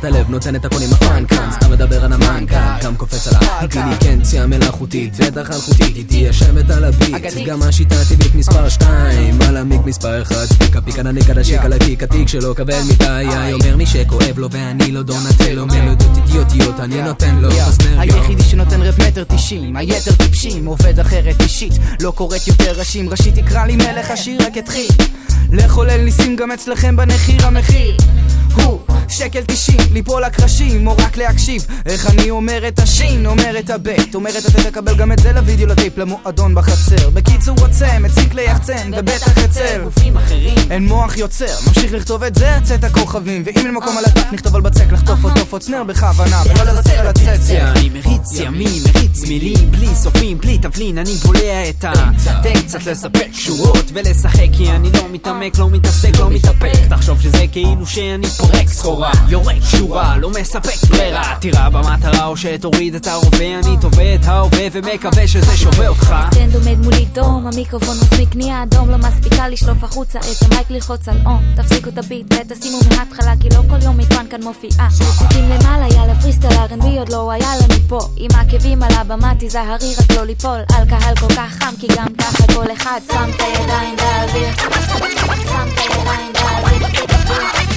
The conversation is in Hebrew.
את הלב, נותן את הכל עם הפאנקן סתם מדבר על המנכ"ל, גם קופץ על האינטליגנציה מלאכותית, בטח אלחוטית, איתי יושבת על הביט גם השיטה הטבעית מספר 2 על המיק מספר 1 פיקה פיקה נניק על השיק על הקיק התיק שלו כבד מדי. אומר לי שכואב לו ואני לא דונטלו מלודות אידיוטיות אני נותן לו פסנר שנותן תשעים, היתר טיפשים, עובד אחרת אישית לא קוראת יותר ראשים, ראשי תקרא לי מלך השיר רק התחיל לחולל ניסים גם אצלכם בנחיר המחיר. הוא שקל תשעים, ליפול לקרשים או רק להקשיב. איך אני אומר את השין, אומר את הבית אומרת אתה תקבל גם את זה לוידאו לטיפ למועדון בחצר. בקיצור רוצה, מציק ליחצן ובטח אצל. גופים אחרים אין מוח יוצר, ממשיך לכתוב את זה, צאת הכוכבים. ואם אין מקום על הדף נכתוב על בצק לחטוף אותו פוצנר בכוונה ולא לוותר על הצציה אני מריץ ימים, מריץ מילים, בלי סופים, בלי תבלין, אני בולע את הטקסט, קצת לספק שורות ולשחק כי אני לא מתעמק, לא מתעסק, לא מתאפק. תחשוב שזה כאילו שאני פורק סחורה, יורק שורה, לא מספק ברירה. תירה במטרה או שתוריד את ההווה, אני תובע את ההווה ומקווה שזה שווה אותך. סטנד עומד מולי דום, המיקרופון מסמיק נהיה אדום. לא מספיקה לשלוף החוצה את ה mic ללחוץ על on. תפסיקו את ה beat ותשימו מההתחלה כי לא כל יום מטען כאן מופיעה. מציתים למעלה יאללה freestyle R&B עוד לא היה לנו פה. עם העקבים על הבמה תיזהרי רק לא ליפול. על קהל כל כך חם כי גם ככה כל אחד שם את הידיים באוויר